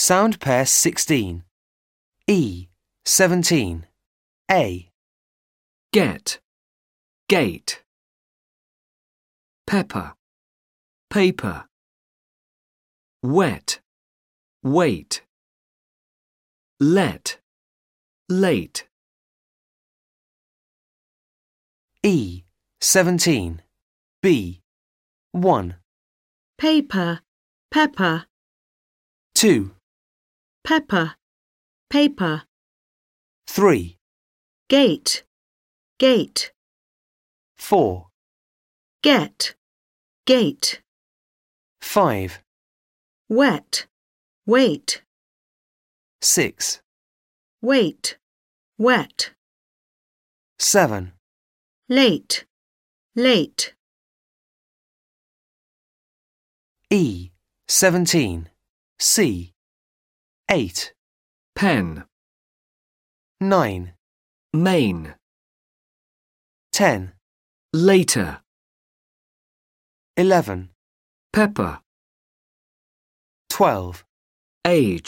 Sound pair 16. E. 17. A. get, gate. Pepper, paper. Wet, wait. Let, late. E. 17. B. 1. paper, pepper, 2. Pepper, paper, 3. gate, gate, 4. get, gate, 5. wet, wait, 6. wait, wet, 7. late, late, E. 17. C. 8. Pen, 9. main. 10. Later, 11. pepper. 12. Age.